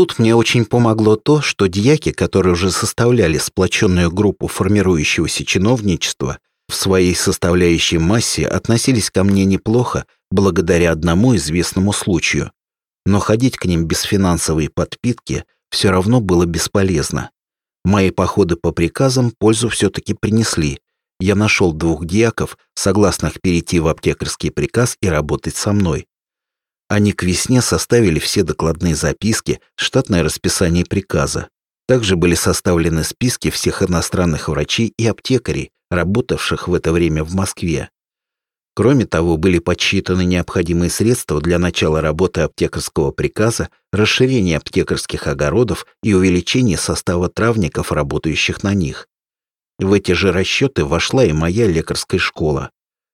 Тут мне очень помогло то, что дьяки, которые уже составляли сплоченную группу формирующегося чиновничества, в своей составляющей массе относились ко мне неплохо благодаря одному известному случаю. Но ходить к ним без финансовой подпитки все равно было бесполезно. Мои походы по приказам пользу все-таки принесли. Я нашел двух дьяков, согласных перейти в аптекарский приказ и работать со мной. Они к весне составили все докладные записки, штатное расписание приказа. Также были составлены списки всех иностранных врачей и аптекарей, работавших в это время в Москве. Кроме того, были подсчитаны необходимые средства для начала работы аптекарского приказа, расширения аптекарских огородов и увеличения состава травников, работающих на них. В эти же расчеты вошла и моя лекарская школа.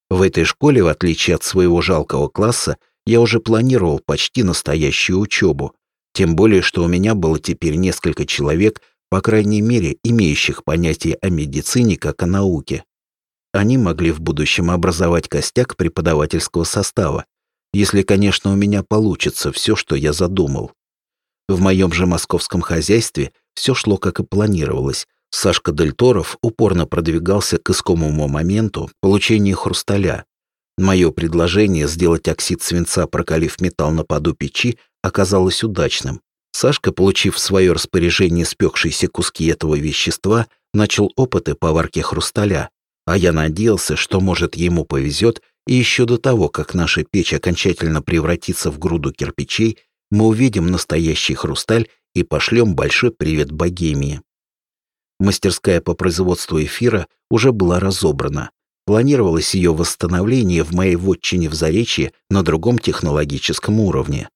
В этой школе, в отличие от своего жалкого класса, я уже планировал почти настоящую учебу, тем более, что у меня было теперь несколько человек, по крайней мере, имеющих понятие о медицине как о науке. Они могли в будущем образовать костяк преподавательского состава, если, конечно, у меня получится все, что я задумал. В моем же московском хозяйстве все шло как и планировалось. Сашка Дельторов упорно продвигался к искомому моменту получения хрусталя, Мое предложение сделать оксид свинца, прокалив металл на поду печи, оказалось удачным. Сашка, получив в свое распоряжение спекшиеся куски этого вещества, начал опыты по варке хрусталя, а я надеялся, что, может, ему повезет, и еще до того, как наша печь окончательно превратится в груду кирпичей, мы увидим настоящий хрусталь и пошлем большой привет Богемии. Мастерская по производству эфира уже была разобрана, Планировалось ее восстановление в моей вотчине в Заречье на другом технологическом уровне.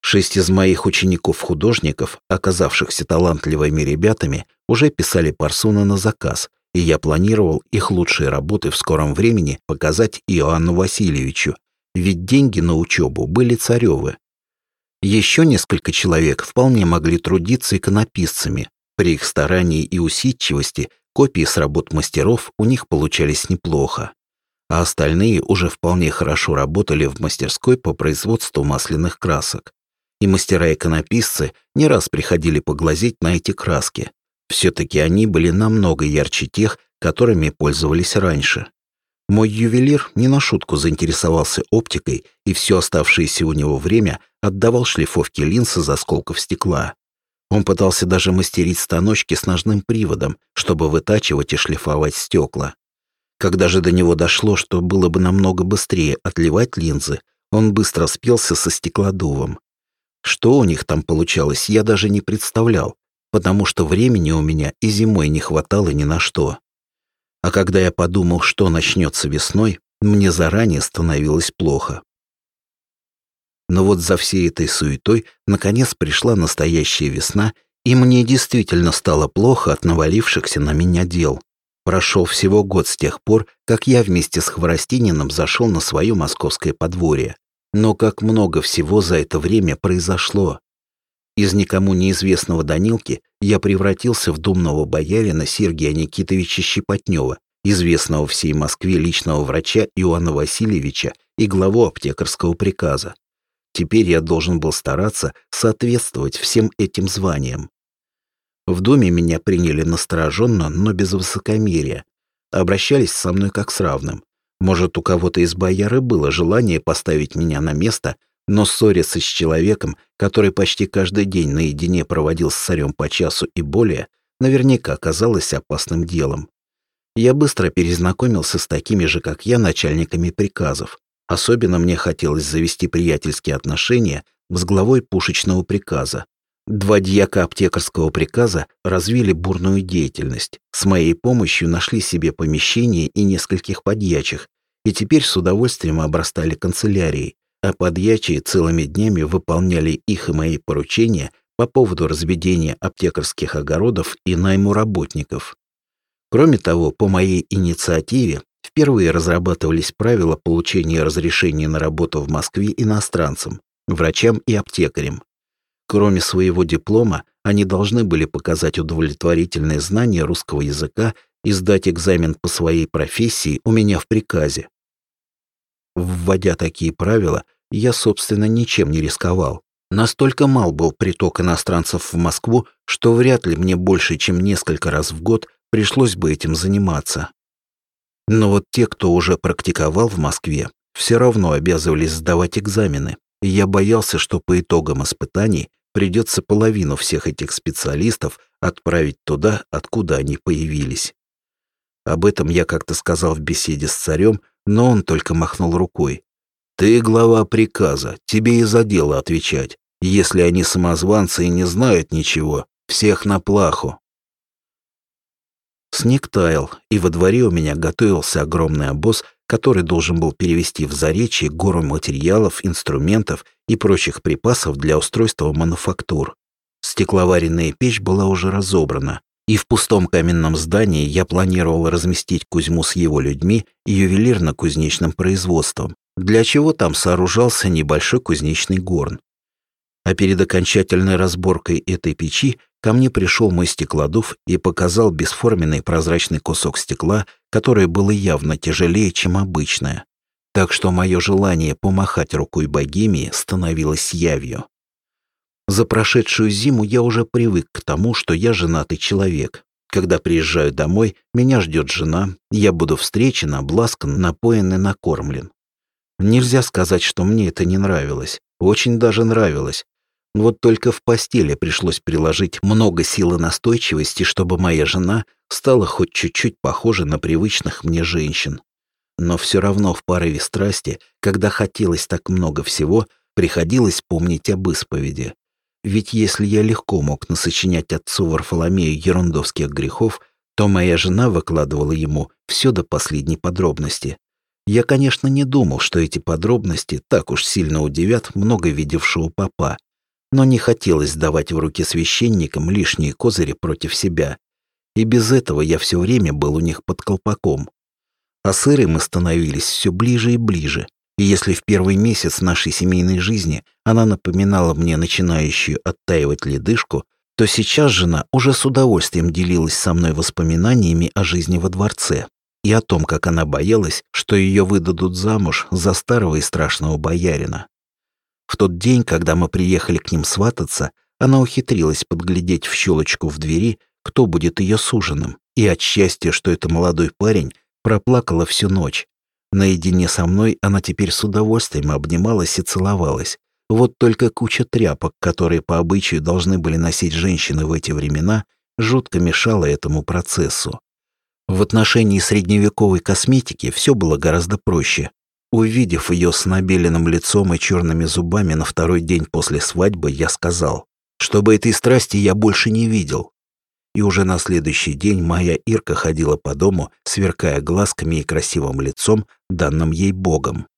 Шесть из моих учеников-художников, оказавшихся талантливыми ребятами, уже писали парсуны на заказ, и я планировал их лучшие работы в скором времени показать Иоанну Васильевичу, ведь деньги на учебу были царевы. Еще несколько человек вполне могли трудиться иконописцами. При их старании и усидчивости Копии с работ мастеров у них получались неплохо, а остальные уже вполне хорошо работали в мастерской по производству масляных красок. И мастера-иконописцы не раз приходили поглазеть на эти краски. Все-таки они были намного ярче тех, которыми пользовались раньше. Мой ювелир не на шутку заинтересовался оптикой и все оставшееся у него время отдавал шлифовке линз из осколков стекла. Он пытался даже мастерить станочки с ножным приводом, чтобы вытачивать и шлифовать стекла. Когда же до него дошло, что было бы намного быстрее отливать линзы, он быстро спелся со стеклодувом. Что у них там получалось, я даже не представлял, потому что времени у меня и зимой не хватало ни на что. А когда я подумал, что начнется весной, мне заранее становилось плохо. Но вот за всей этой суетой наконец пришла настоящая весна, и мне действительно стало плохо от навалившихся на меня дел. Прошел всего год с тех пор, как я вместе с Хворостининым зашел на свое московское подворье. Но как много всего за это время произошло. Из никому неизвестного Данилки я превратился в думного боярина Сергея Никитовича Щепотнева, известного всей Москве личного врача Иоанна Васильевича и главу аптекарского приказа. Теперь я должен был стараться соответствовать всем этим званиям. В доме меня приняли настороженно, но без высокомерия. Обращались со мной как с равным. Может, у кого-то из бояры было желание поставить меня на место, но ссориться с человеком, который почти каждый день наедине проводил с царем по часу и более, наверняка оказалось опасным делом. Я быстро перезнакомился с такими же, как я, начальниками приказов. Особенно мне хотелось завести приятельские отношения с главой пушечного приказа. Два дьяка аптекарского приказа развили бурную деятельность. С моей помощью нашли себе помещение и нескольких подьячих, и теперь с удовольствием обрастали канцелярией, а подьячие целыми днями выполняли их и мои поручения по поводу разведения аптекарских огородов и найму работников. Кроме того, по моей инициативе Впервые разрабатывались правила получения разрешения на работу в Москве иностранцам, врачам и аптекарям. Кроме своего диплома, они должны были показать удовлетворительные знания русского языка и сдать экзамен по своей профессии у меня в приказе. Вводя такие правила, я, собственно, ничем не рисковал. Настолько мал был приток иностранцев в Москву, что вряд ли мне больше, чем несколько раз в год пришлось бы этим заниматься. Но вот те, кто уже практиковал в Москве, все равно обязывались сдавать экзамены, и я боялся, что по итогам испытаний придется половину всех этих специалистов отправить туда, откуда они появились. Об этом я как-то сказал в беседе с царем, но он только махнул рукой. «Ты глава приказа, тебе и за дело отвечать. Если они самозванцы и не знают ничего, всех на плаху». Снег таял, и во дворе у меня готовился огромный обоз, который должен был перевести в Заречье гору материалов, инструментов и прочих припасов для устройства мануфактур. Стекловаренная печь была уже разобрана, и в пустом каменном здании я планировал разместить Кузьму с его людьми и ювелирно-кузнечным производством, для чего там сооружался небольшой кузнечный горн. А перед окончательной разборкой этой печи ко мне пришел мой стеклодув и показал бесформенный прозрачный кусок стекла, которое было явно тяжелее, чем обычное. Так что мое желание помахать рукой богемии становилось явью. За прошедшую зиму я уже привык к тому, что я женатый человек. Когда приезжаю домой, меня ждет жена, я буду встречен, обласкан, напоен и накормлен. Нельзя сказать, что мне это не нравилось. Очень даже нравилось. Вот только в постели пришлось приложить много сил и настойчивости, чтобы моя жена стала хоть чуть-чуть похожа на привычных мне женщин. Но все равно в порыве страсти, когда хотелось так много всего, приходилось помнить об исповеди. Ведь если я легко мог насочинять отцу Варфоломею ерундовских грехов, то моя жена выкладывала ему все до последней подробности. Я, конечно, не думал, что эти подробности так уж сильно удивят много видевшего папа, но не хотелось давать в руки священникам лишние козыри против себя. И без этого я все время был у них под колпаком. А сыры мы становились все ближе и ближе, и если в первый месяц нашей семейной жизни она напоминала мне начинающую оттаивать ледышку, то сейчас жена уже с удовольствием делилась со мной воспоминаниями о жизни во дворце и о том, как она боялась, что ее выдадут замуж за старого и страшного боярина. В тот день, когда мы приехали к ним свататься, она ухитрилась подглядеть в щелочку в двери, кто будет ее суженым, и от счастья, что это молодой парень, проплакала всю ночь, Наедине со мной она теперь с удовольствием обнималась и целовалась. Вот только куча тряпок, которые по обычаю должны были носить женщины в эти времена, жутко мешала этому процессу. В отношении средневековой косметики все было гораздо проще. Увидев ее с набеленным лицом и черными зубами на второй день после свадьбы, я сказал, чтобы этой страсти я больше не видел и уже на следующий день моя Ирка ходила по дому, сверкая глазками и красивым лицом, данным ей Богом.